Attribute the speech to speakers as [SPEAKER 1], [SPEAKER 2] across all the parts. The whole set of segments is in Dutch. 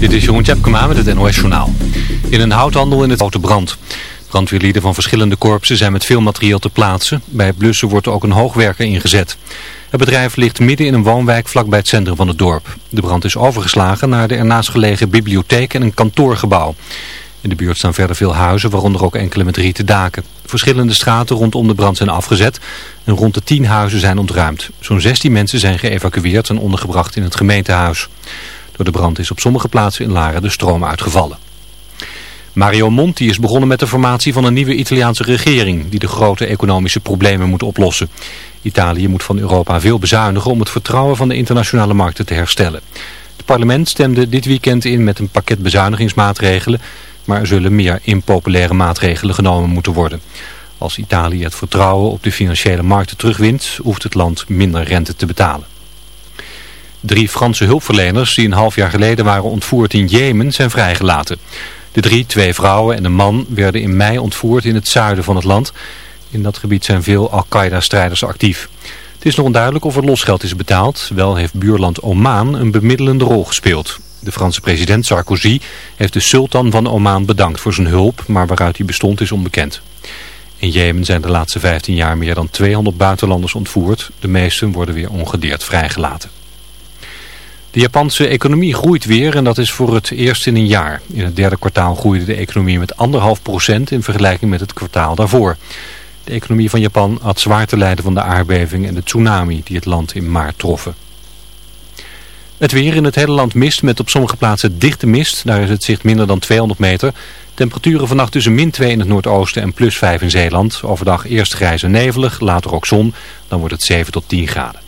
[SPEAKER 1] Dit is Jeroen Tjepkema met het NOS Journaal. In een houthandel in het Grote Brand. Brandweerlieden van verschillende korpsen zijn met veel materieel te plaatsen. Bij blussen wordt ook een hoogwerker ingezet. Het bedrijf ligt midden in een woonwijk vlakbij het centrum van het dorp. De brand is overgeslagen naar de ernaast gelegen bibliotheek en een kantoorgebouw. In de buurt staan verder veel huizen, waaronder ook enkele met rieten daken. Verschillende straten rondom de brand zijn afgezet en rond de tien huizen zijn ontruimd. Zo'n 16 mensen zijn geëvacueerd en ondergebracht in het gemeentehuis. Door de brand is op sommige plaatsen in Laren de stroom uitgevallen. Mario Monti is begonnen met de formatie van een nieuwe Italiaanse regering die de grote economische problemen moet oplossen. Italië moet van Europa veel bezuinigen om het vertrouwen van de internationale markten te herstellen. Het parlement stemde dit weekend in met een pakket bezuinigingsmaatregelen, maar er zullen meer impopulaire maatregelen genomen moeten worden. Als Italië het vertrouwen op de financiële markten terugwint, hoeft het land minder rente te betalen. Drie Franse hulpverleners die een half jaar geleden waren ontvoerd in Jemen zijn vrijgelaten. De drie, twee vrouwen en een man, werden in mei ontvoerd in het zuiden van het land. In dat gebied zijn veel Al-Qaeda-strijders actief. Het is nog onduidelijk of er losgeld is betaald. Wel heeft buurland Oman een bemiddelende rol gespeeld. De Franse president Sarkozy heeft de sultan van Oman bedankt voor zijn hulp, maar waaruit die bestond is onbekend. In Jemen zijn de laatste 15 jaar meer dan 200 buitenlanders ontvoerd. De meesten worden weer ongedeerd vrijgelaten. De Japanse economie groeit weer en dat is voor het eerst in een jaar. In het derde kwartaal groeide de economie met 1,5 procent in vergelijking met het kwartaal daarvoor. De economie van Japan had zwaar te lijden van de aardbeving en de tsunami die het land in maart troffen. Het weer in het hele land mist met op sommige plaatsen dichte mist. Daar is het zicht minder dan 200 meter. Temperaturen vannacht tussen min 2 in het noordoosten en plus 5 in Zeeland. Overdag eerst grijs en nevelig, later ook zon. Dan wordt het 7 tot 10 graden.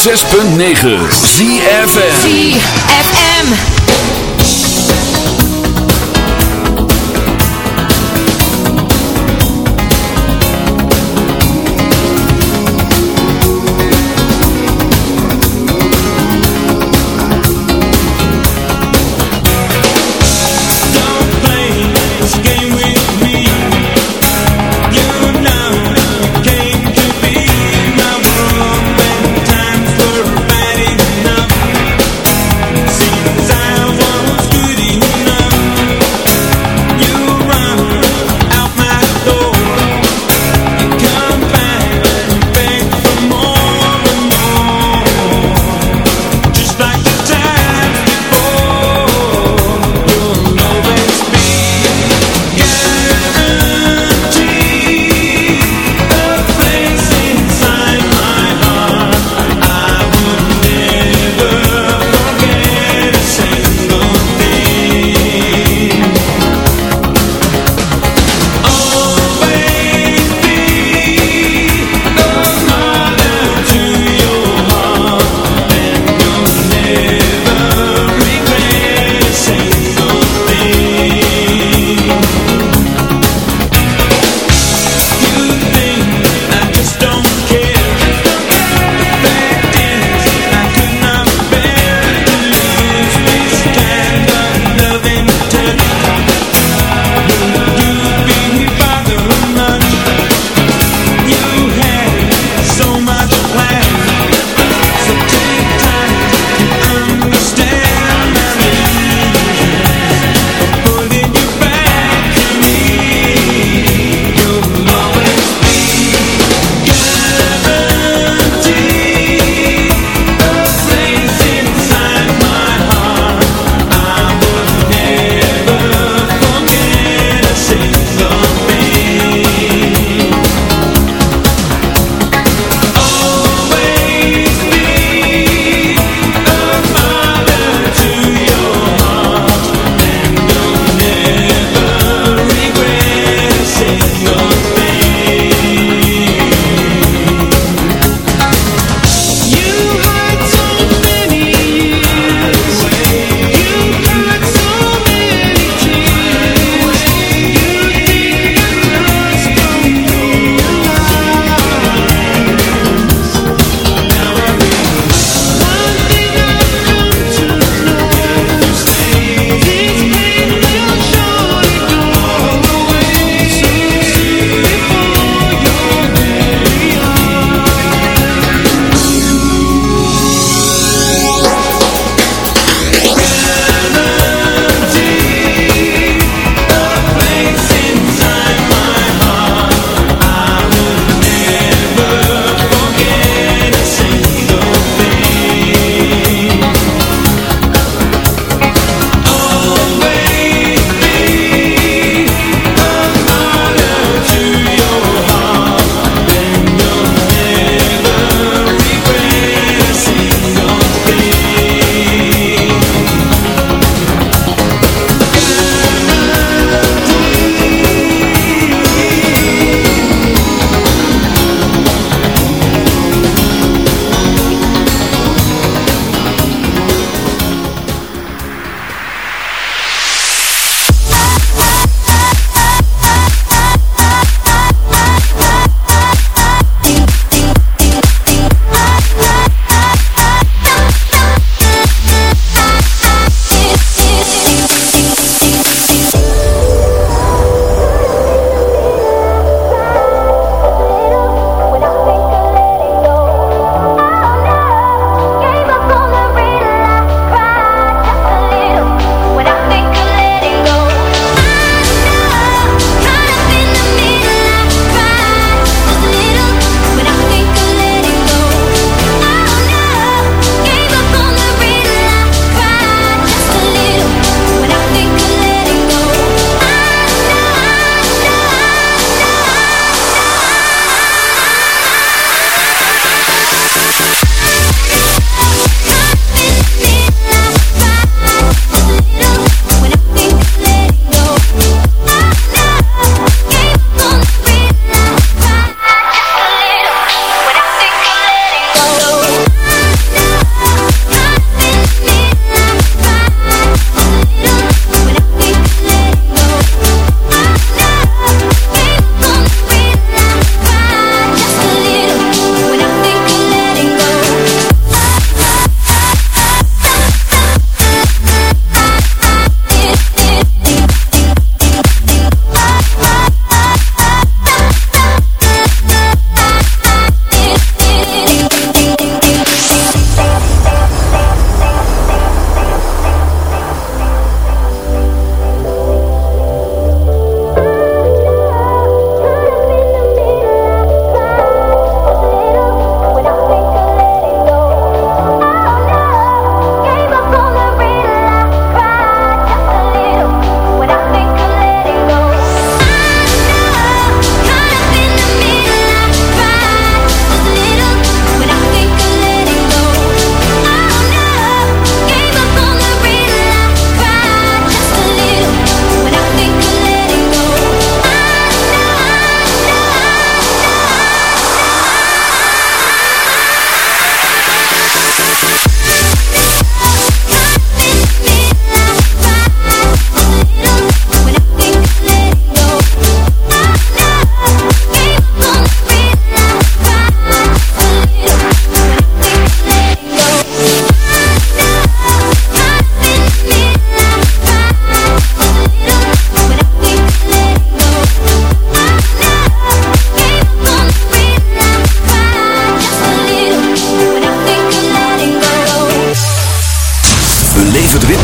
[SPEAKER 2] 106.9 ZFM
[SPEAKER 3] ZFM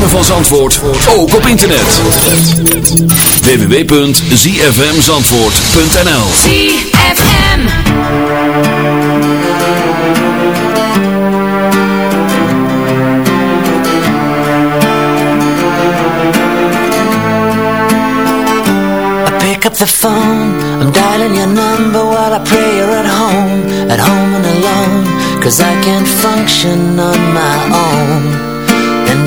[SPEAKER 2] ritme van Zandvoort, ook op internet. www.zfmzandvoort.nl
[SPEAKER 3] ZFM.
[SPEAKER 4] I pick up the phone, I'm dialing your number while I pray you're at home, at home and alone, cause I can't function on my own.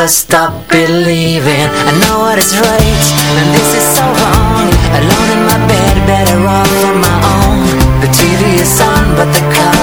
[SPEAKER 4] never stop believing. I know what is right And this is so wrong. Alone in my bed Better off on my own. The TV is on But the colors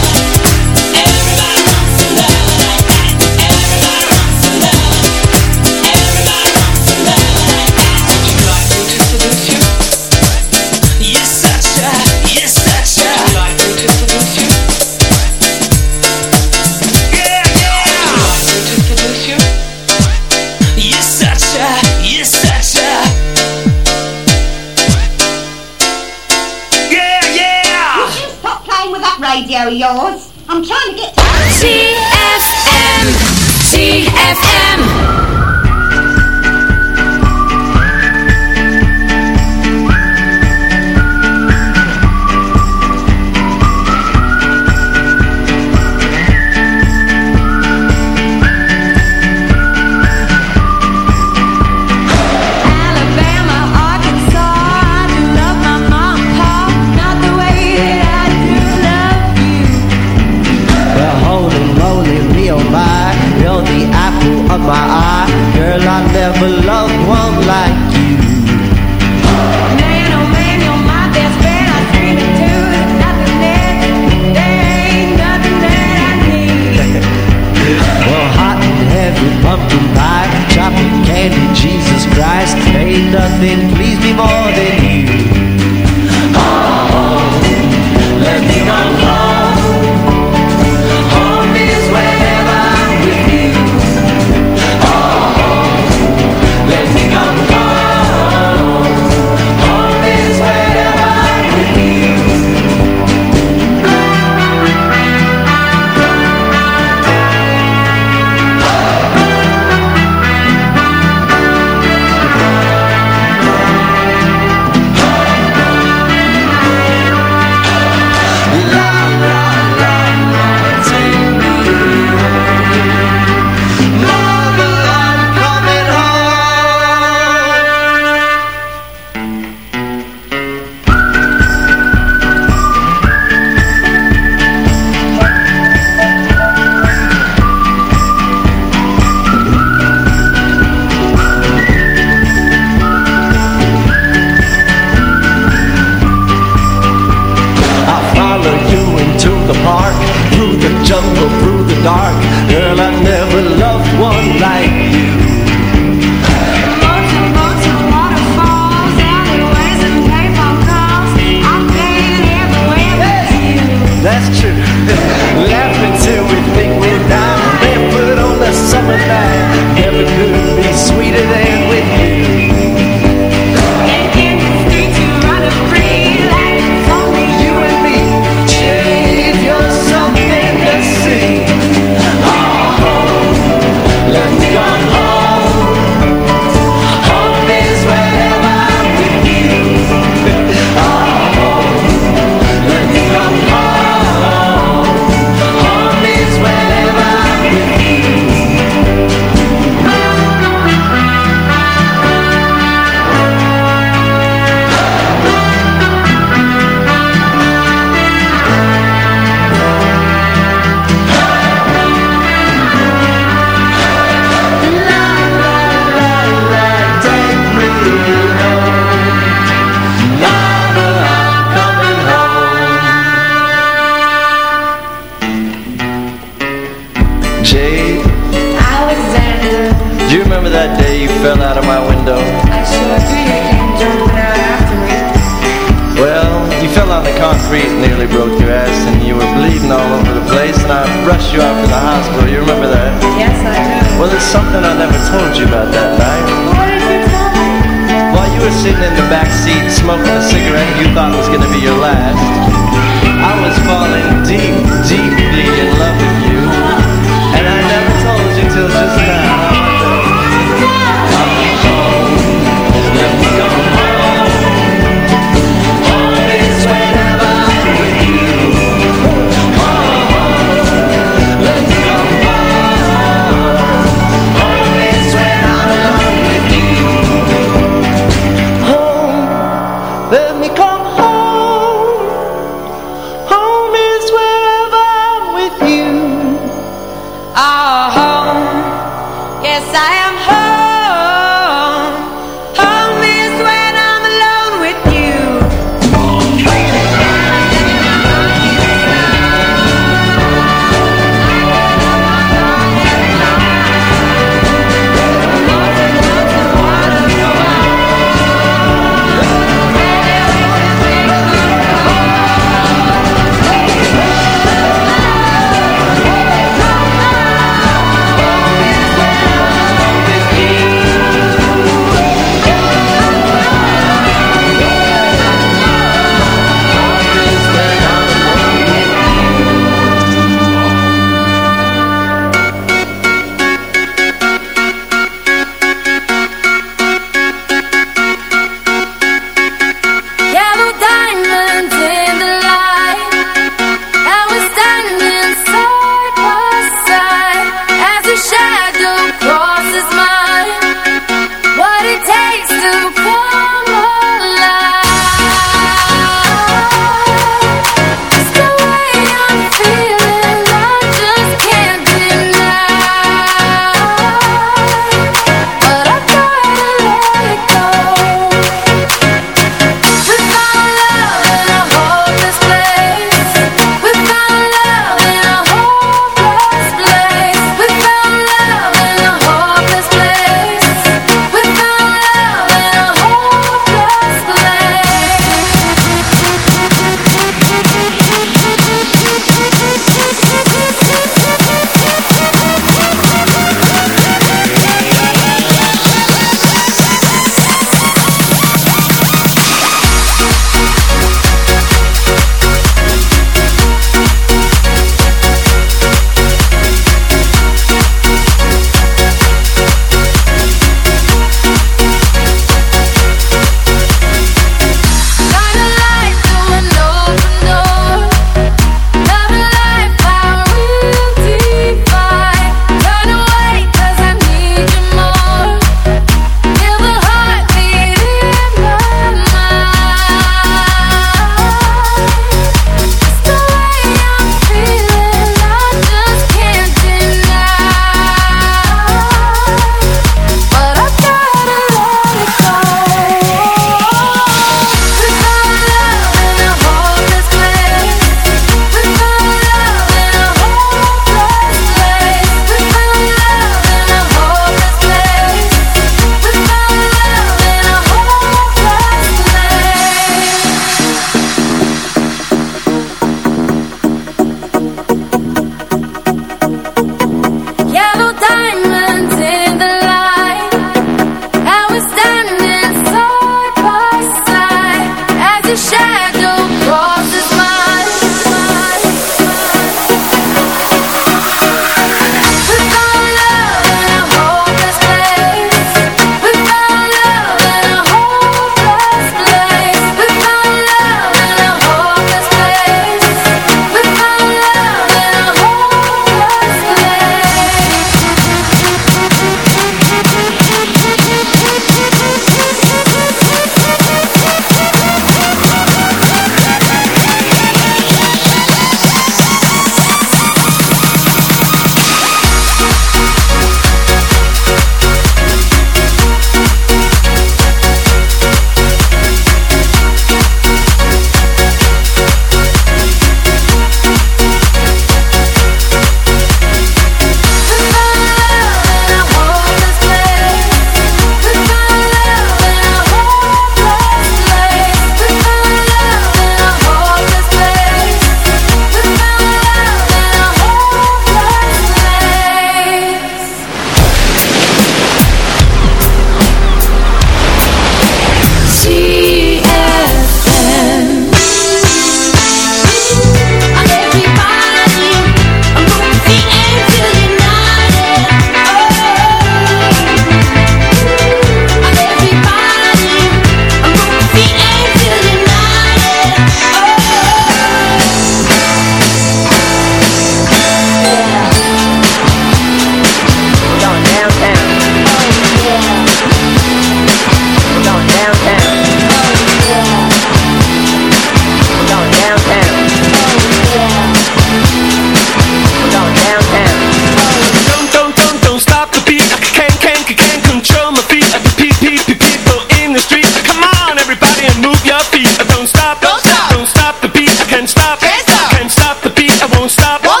[SPEAKER 4] stop. What?